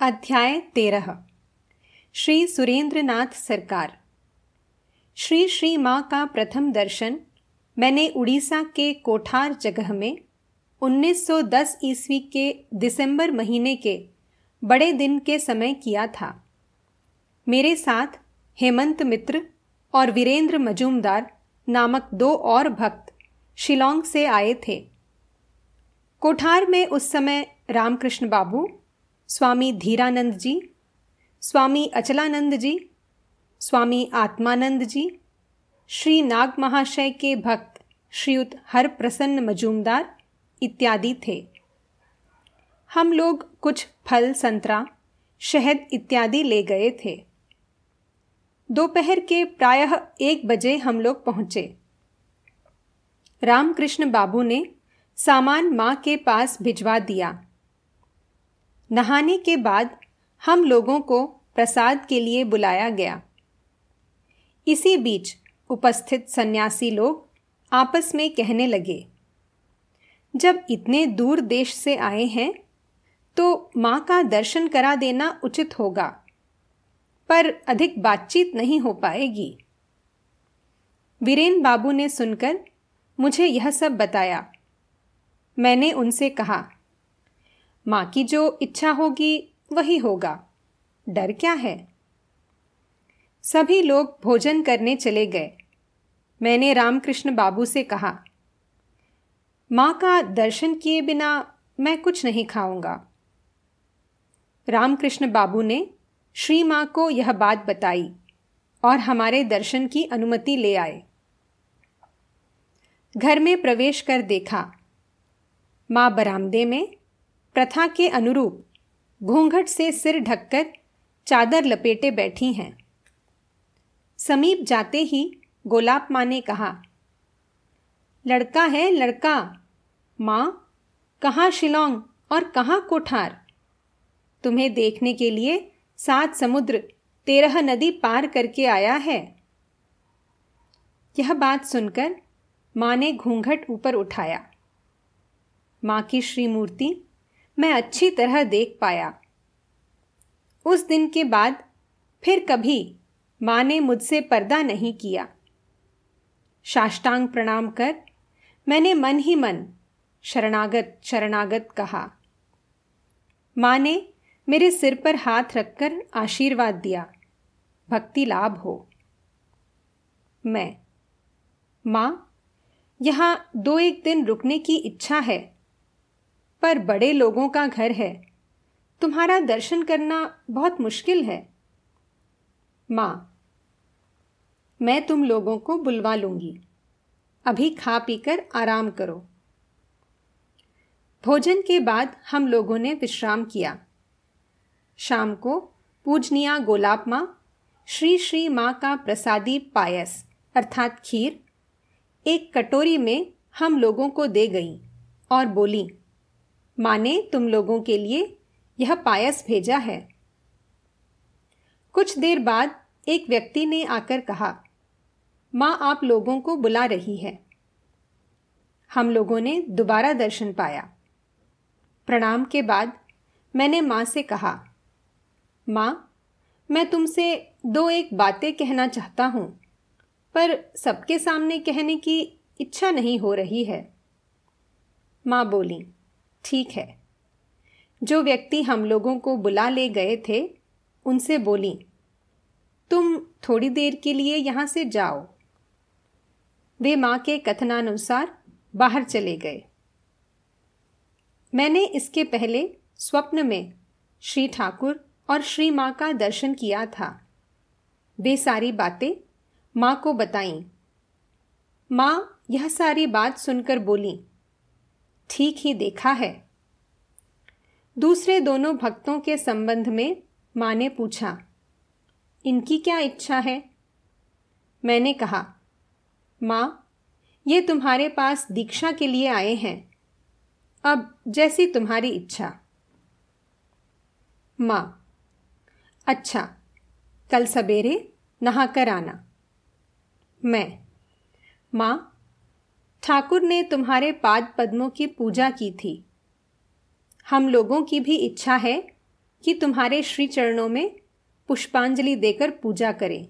अध्याय तेरह। श्री सुरेंद्रनाथ सरकार। श्री श्री माँ का प्रथम दर्शन मैंने उड़ीसा के कोठार जगह में 1910 ईस्वी के दिसंबर महीने के बड़े दिन के समय किया था। मेरे साथ हेमंत मित्र और वीरेंद्र मजूमदार नामक दो और भक्त शिलोंग से आए थे। कोठार में उस समय रामकृष्ण बाबू स्वामी धीरानंद जी, स्वामी अचलानंद जी, स्वामी आत्मानंद जी, श्री नाग महाशय के भक्त श्रीयुत हर प्रसन्न मजूमदार इत्यादि थे। हम लोग कुछ फल, संतरा, शहद इत्यादि ले गए थे। दोपहर के प्रायः एक बजे हम लोग पहुँचे। रामकृष्ण बाबू ने सामान माँ के पास भिजवा दिया। नहाने के बाद हम लोगों को प्रसाद के लिए बुलाया गया। इसी बीच उपस्थित सन्यासी लोग आपस में कहने लगे, जब इतने दूर देश से आए हैं तो माँ का दर्शन करा देना उचित होगा, पर अधिक बातचीत नहीं हो पाएगी। वीरेन बाबू ने सुनकर मुझे यह सब बताया। मैंने उनसे कहा माँ की जो इच्छा होगी, वही होगा। डर क्या है? सभी लोग भोजन करने चले गए। मैंने रामकृष्ण बाबू से कहा, माँ का दर्शन किए बिना मैं कुछ नहीं खाऊँगा। रामकृष्ण बाबू ने श्री माँ को यह बात बताई और हमारे दर्शन की अनुमति ले आए। घर में प्रवेश कर देखा। माँ बरामदे में प्रथा के अनुरूप घूंघट से सिर ढककर चादर लपेटे बैठी हैं। समीप जाते ही गोलाप माँ ने कहा, लड़का है, लड़का, माँ, कहाँ शिलोंग और कहाँ कोठार? तुम्हें देखने के लिए सात समुद्र तेरह नदी पार करके आया है। यह बात सुनकर माँ ने घूंघट ऊपर उठाया। माँ की श्रीमूर्ति मैं अच्छी तरह देख पाया। उस दिन के बाद फिर कभी माँ ने मुझसे पर्दा नहीं किया। साष्टांग प्रणाम कर मैंने मन ही मन शरणागत शरणागत कहा। माँ ने मेरे सिर पर हाथ रखकर आशीर्वाद दिया। भक्ति लाभ हो। मैं, माँ, यहाँ दो एक दिन रुकने की इच्छा है। पर बड़े लोगों का घर है। तुम्हारा दर्शन करना बहुत मुश्किल है। माँ, मैं तुम लोगों को बुलवा लूँगी। अभी खा पीकर आराम करो। भोजन के बाद हम लोगों ने विश्राम किया। शाम को पूजनिया गोलाप माँ, श्री श्री माँ का प्रसादी पायस अर्थात खीर, एक कटोरी में हम लोगों को दे गई और बोली माँ ने तुम लोगों के लिए यह पायस भेजा है। कुछ देर बाद एक व्यक्ति ने आकर कहा, माँ आप लोगों को बुला रही है। हम लोगों ने दोबारा दर्शन पाया। प्रणाम के बाद मैंने माँ से कहा, माँ, मैं तुमसे दो एक बातें कहना चाहता हूँ, पर सबके सामने कहने की इच्छा नहीं हो रही है। माँ बोली ठीक है। जो व्यक्ति हम लोगों को बुला ले गए थे, उनसे बोली, तुम थोड़ी देर के लिए यहाँ से जाओ। वे माँ के कथनानुसार बाहर चले गए। मैंने इसके पहले स्वप्न में श्री ठाकुर और श्री माँ का दर्शन किया था। वे सारी बातें माँ को बताई। माँ यह सारी बात सुनकर बोली ठीक ही देखा है। दूसरे दोनों भक्तों के संबंध में माँ ने पूछा, इनकी क्या इच्छा है? मैंने कहा, माँ, ये तुम्हारे पास दीक्षा के लिए आए हैं। अब जैसी तुम्हारी इच्छा। माँ अच्छा कल सवेरे नहाकर आना। मैं, माँ ठाकुर ने तुम्हारे पाद पद्मों की पूजा की थी। हम लोगों की भी इच्छा है कि तुम्हारे श्री चरणों में पुष्पांजलि देकर पूजा करें।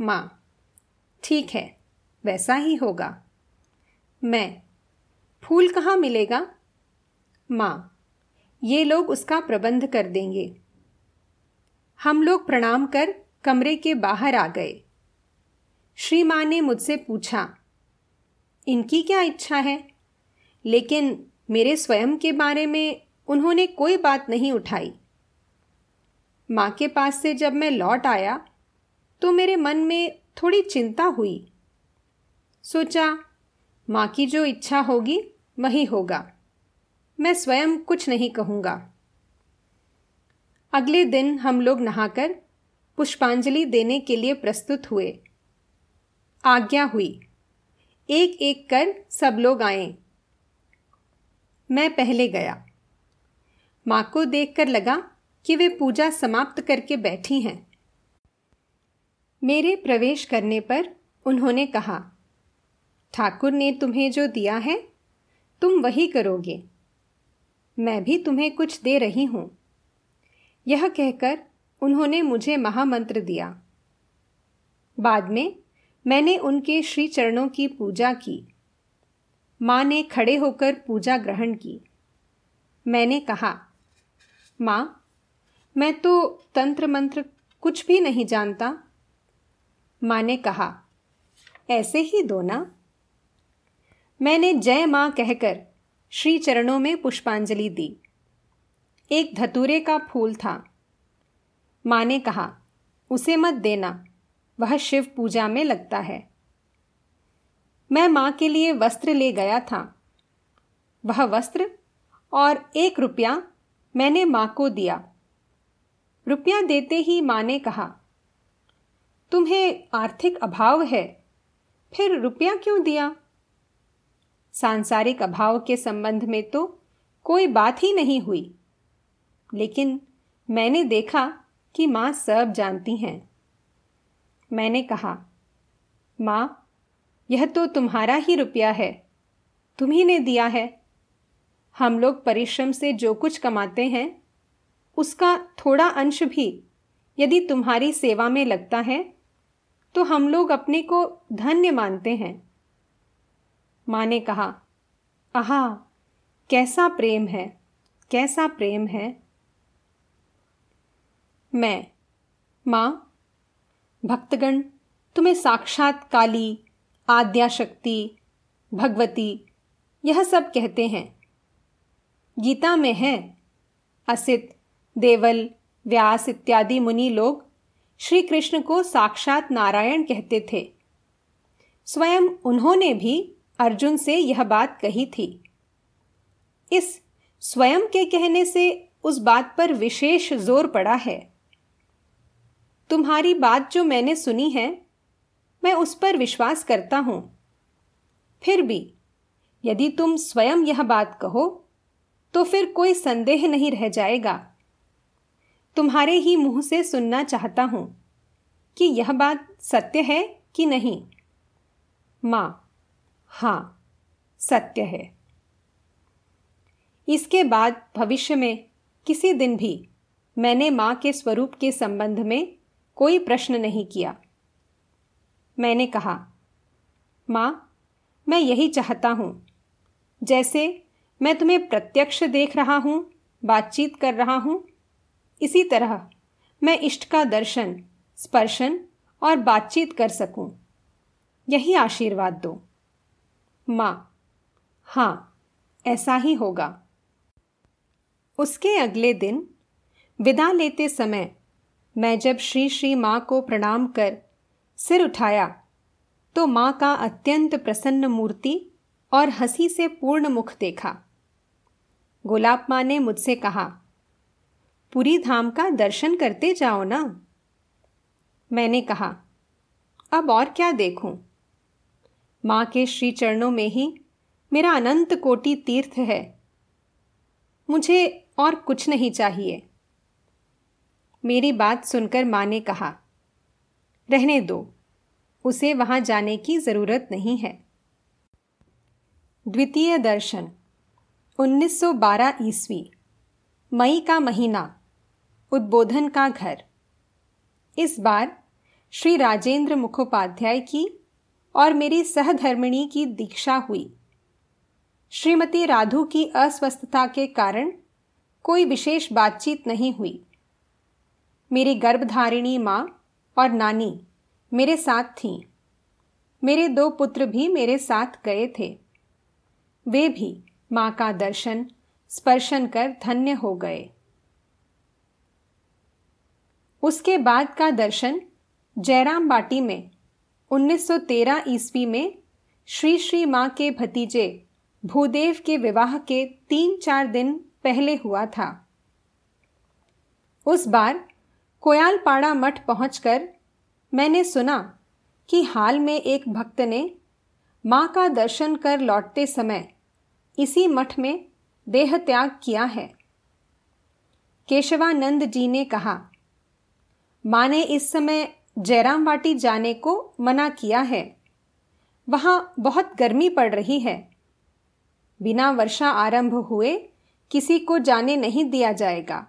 माँ, ठीक है, वैसा ही होगा। मैं, फूल कहाँ मिलेगा? माँ, ये लोग उसका प्रबंध कर देंगे। हम लोग प्रणाम कर कमरे के बाहर आ गए। श्री माँ ने मुझसे पूछा इनकी क्या इच्छा है? लेकिन मेरे स्वयं के बारे में उन्होंने कोई बात नहीं उठाई। माँ के पास से जब मैं लौट आया तो मेरे मन में थोड़ी चिंता हुई। सोचा, माँ की जो इच्छा होगी, वही होगा। मैं स्वयं कुछ नहीं कहूँगा। अगले दिन हम लोग नहाकर पुष्पांजलि देने के लिए प्रस्तुत हुए। आज्ञा हुई। एक एक कर सब लोग आए। मैं पहले गया। माँ को देखकर लगा कि वे पूजा समाप्त करके बैठी हैं। मेरे प्रवेश करने पर उन्होंने कहा, ठाकुर ने तुम्हें जो दिया है, तुम वही करोगे। मैं भी तुम्हें कुछ दे रही हूँ। यह कहकर उन्होंने मुझे महामंत्र दिया। बाद में मैंने उनके श्री चरणों की पूजा की। माँ ने खड़े होकर पूजा ग्रहण की। मैंने कहा, माँ, मैं तो तंत्र मंत्र कुछ भी नहीं जानता। माँ ने कहा, ऐसे ही दो ना? मैंने जय माँ कहकर श्री चरणों में पुष्पांजलि दी। एक धतूरे का फूल था। माँ ने कहा, उसे मत देना। वह शिव पूजा में लगता है। मैं माँ के लिए वस्त्र ले गया था। वह वस्त्र और एक रुपया मैंने माँ को दिया। रुपया देते ही माँ ने कहा, तुम्हें आर्थिक अभाव है, फिर रुपया क्यों दिया? सांसारिक अभाव के संबंध में तो कोई बात ही नहीं हुई, लेकिन मैंने देखा कि माँ सब जानती हैं। मैंने कहा, माँ, यह तो तुम्हारा ही रुपया है। तुम्ही ने दिया है। हम लोग परिश्रम से जो कुछ कमाते हैं, उसका थोड़ा अंश भी यदि तुम्हारी सेवा में लगता है तो हम लोग अपने को धन्य मानते हैं। माँ ने कहा, आहा, कैसा प्रेम है, कैसा प्रेम है? मैं, माँ भक्तगण, तुम्हें साक्षात काली, आद्याशक्ति, भगवती, यह सब कहते हैं। गीता में है, असित, देवल, व्यास इत्यादि मुनि लोग श्री कृष्ण को साक्षात नारायण कहते थे। स्वयं उन्होंने भी अर्जुन से यह बात कही थी। इस स्वयं के कहने से उस बात पर विशेष ज़ोर पड़ा है। तुम्हारी बात जो मैंने सुनी है, मैं उस पर विश्वास करता हूँ। फिर भी, यदि तुम स्वयं यह बात कहो तो फिर कोई संदेह नहीं रह जाएगा। तुम्हारे ही मुँह से सुनना चाहता हूँ कि यह बात सत्य है कि नहीं। माँ, हाँ, सत्य है। इसके बाद भविष्य में किसी दिन भी मैंने माँ के स्वरूप के संबंध में कोई प्रश्न नहीं किया। मैंने कहा, माँ, मैं यही चाहता हूँ। जैसे मैं तुम्हें प्रत्यक्ष देख रहा हूँ, बातचीत कर रहा हूँ, इसी तरह मैं इष्ट का दर्शन, स्पर्शन और बातचीत कर सकूँ। यही आशीर्वाद दो। माँ, हाँ, ऐसा ही होगा। उसके अगले दिन विदा लेते समय मैं जब श्री श्री माँ को प्रणाम कर सिर उठाया तो माँ का अत्यंत प्रसन्न मूर्ति और हँसी से पूर्ण मुख देखा। गोलाब माँ ने मुझसे कहा, पूरी धाम का दर्शन करते जाओ ना? मैंने कहा, अब और क्या देखूँ? माँ के श्री चरणों में ही मेरा अनंत कोटि तीर्थ है। मुझे और कुछ नहीं चाहिए। मेरी बात सुनकर माँ ने कहा, रहने दो, उसे वहाँ जाने की ज़रूरत नहीं है। द्वितीय दर्शन 1912 ईस्वी, मई का महीना, उद्बोधन का घर। इस बार श्री राजेंद्र मुखोपाध्याय की और मेरी सहधर्मिणी की दीक्षा हुई। श्रीमती राधु की अस्वस्थता के कारण कोई विशेष बातचीत नहीं हुई। मेरी गर्भधारिणी माँ और नानी मेरे साथ थीं। मेरे दो पुत्र भी मेरे साथ गए थे। वे भी माँ का दर्शन, स्पर्शन कर धन्य हो गए। उसके बाद का दर्शन जयराम बाटी में 1913 ईस्वी में, श्री श्री माँ के भतीजे भूदेव के विवाह के तीन चार दिन पहले हुआ था। उस बार कोयालपाड़ा मठ पहुंचकर मैंने सुना कि हाल में एक भक्त ने माँ का दर्शन कर लौटते समय इसी मठ में देह त्याग किया है। केशवानंद जी ने कहा, माँ ने इस समय जयराम वाटी जाने को मना किया है। वहाँ बहुत गर्मी पड़ रही है। बिना वर्षा आरंभ हुए किसी को जाने नहीं दिया जाएगा।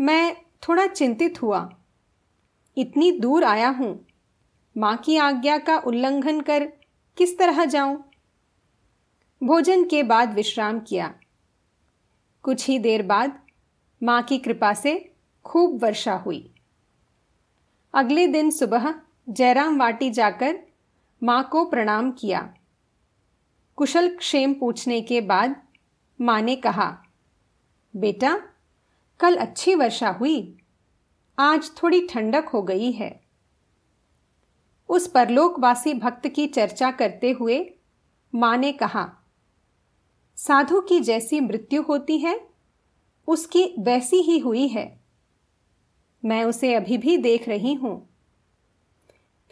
मैं थोड़ा चिंतित हुआ। इतनी दूर आया हूँ। माँ की आज्ञा का उल्लंघन कर किस तरह जाऊँ? भोजन के बाद विश्राम किया। कुछ ही देर बाद माँ की कृपा से खूब वर्षा हुई। अगले दिन सुबह जयराम वाटी जाकर माँ को प्रणाम किया। कुशल क्षेम पूछने के बाद माँ ने कहा, बेटा कल अच्छी वर्षा हुई। आज थोड़ी ठंडक हो गई है। उस परलोकवासी भक्त की चर्चा करते हुए माँ ने कहा, साधु की जैसी मृत्यु होती है, उसकी वैसी ही हुई है। मैं उसे अभी भी देख रही हूँ।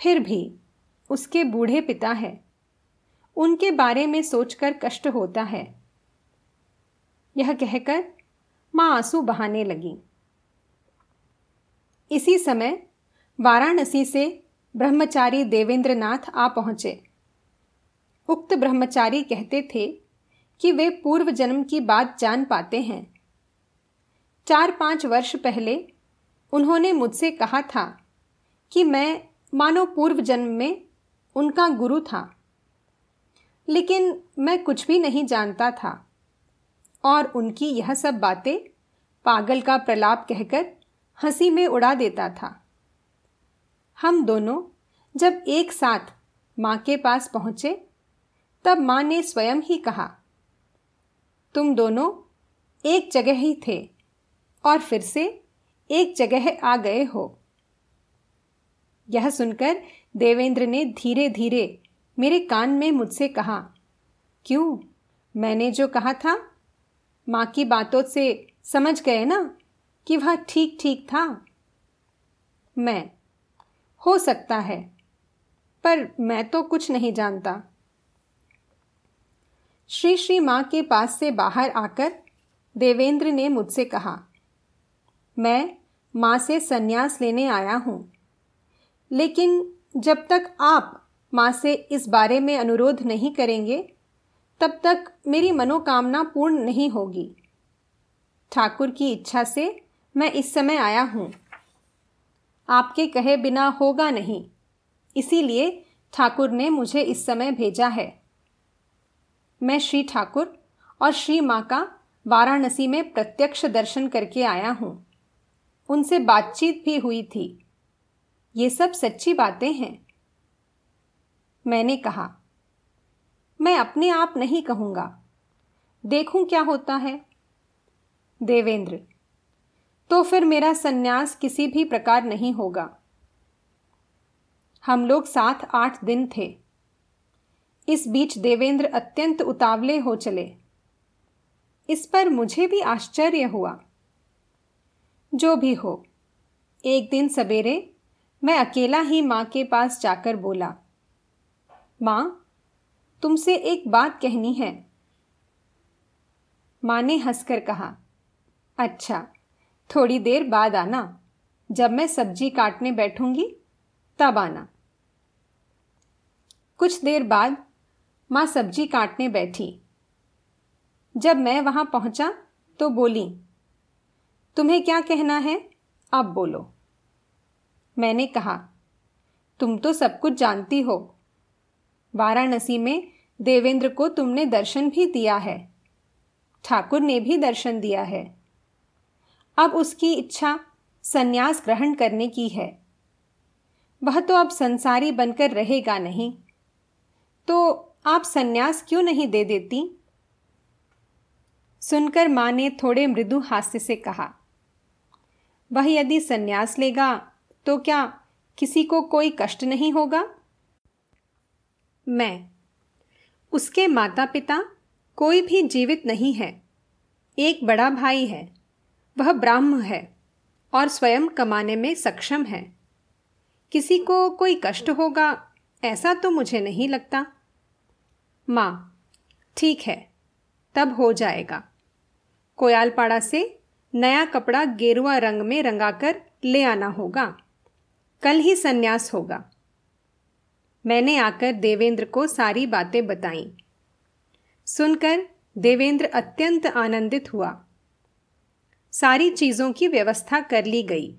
फिर भी उसके बूढ़े पिता है। उनके बारे में सोचकर कष्ट होता है। यह कहकर माँ आँसू बहाने लगी। इसी समय वाराणसी से ब्रह्मचारी देवेंद्र नाथ आ पहुँचे। उक्त ब्रह्मचारी कहते थे कि वे पूर्व जन्म की बात जान पाते हैं। चार पाँच वर्ष पहले उन्होंने मुझसे कहा था कि मैं, मानो पूर्व जन्म में उनका गुरु था, लेकिन मैं कुछ भी नहीं जानता था। और उनकी यह सब बातें पागल का प्रलाप कहकर हँसी में उड़ा देता था। हम दोनों जब एक साथ माँ के पास पहुँचे, तब माँ ने स्वयं ही कहा, तुम दोनों एक जगह ही थे और फिर से एक जगह आ गए हो। यह सुनकर देवेंद्र ने धीरे धीरे मेरे कान में मुझसे कहा, क्यों? मैंने जो कहा था माँ की बातों से समझ गए ना कि वह ठीक ठीक था? मैं। हो सकता है, पर मैं तो कुछ नहीं जानता। श्री श्री माँ के पास से बाहर आकर देवेंद्र ने मुझसे कहा, मैं माँ से सन्यास लेने आया हूँ, लेकिन जब तक आप माँ से इस बारे में अनुरोध नहीं करेंगे तब तक मेरी मनोकामना पूर्ण नहीं होगी। ठाकुर की इच्छा से मैं इस समय आया हूँ। आपके कहे बिना होगा नहीं। इसीलिए ठाकुर ने मुझे इस समय भेजा है। मैं श्री ठाकुर और श्री माँ का वाराणसी में प्रत्यक्ष दर्शन करके आया हूँ। उनसे बातचीत भी हुई थी। ये सब सच्ची बातें हैं। मैंने कहा मैं अपने आप नहीं कहूँगा। देखूँ क्या होता है? देवेंद्र तो फिर मेरा सन्यास किसी भी प्रकार नहीं होगा। हम लोग सात आठ दिन थे। इस बीच देवेंद्र अत्यंत उतावले हो चले। इस पर मुझे भी आश्चर्य हुआ। जो भी हो, एक दिन सवेरे मैं अकेला ही माँ के पास जाकर बोला, माँ तुमसे एक बात कहनी है। माँ ने हंसकर कहा अच्छा थोड़ी देर बाद आना। जब मैं सब्ज़ी काटने बैठूँगी, तब आना। कुछ देर बाद माँ सब्ज़ी काटने बैठी। जब मैं वहाँ पहुँचा तो बोली, तुम्हें क्या कहना है? अब बोलो। मैंने कहा, तुम तो सब कुछ जानती हो। वाराणसी में देवेंद्र को तुमने दर्शन भी दिया है। ठाकुर ने भी दर्शन दिया है। अब उसकी इच्छा संन्यास ग्रहण करने की है। वह तो अब संसारी बनकर रहेगा नहीं। तो आप संन्यास क्यों नहीं दे देती? सुनकर माँ ने थोड़े मृदु हास्य से कहा, वह यदि संन्यास लेगा तो क्या किसी को कोई कष्ट नहीं होगा? मैं उसके माता पिता कोई भी जीवित नहीं है। एक बड़ा भाई है। वह ब्राह्म है और स्वयं कमाने में सक्षम है। किसी को कोई कष्ट होगा, ऐसा तो मुझे नहीं लगता। माँ, ठीक है, तब हो जाएगा। कोयालपाड़ा से नया कपड़ा गेरुआ रंग में रंगाकर ले आना होगा। कल ही सन्यास होगा। मैंने आकर देवेंद्र को सारी बातें बताई। सुनकर देवेंद्र अत्यंत आनंदित हुआ। सारी चीज़ों की व्यवस्था कर ली गई।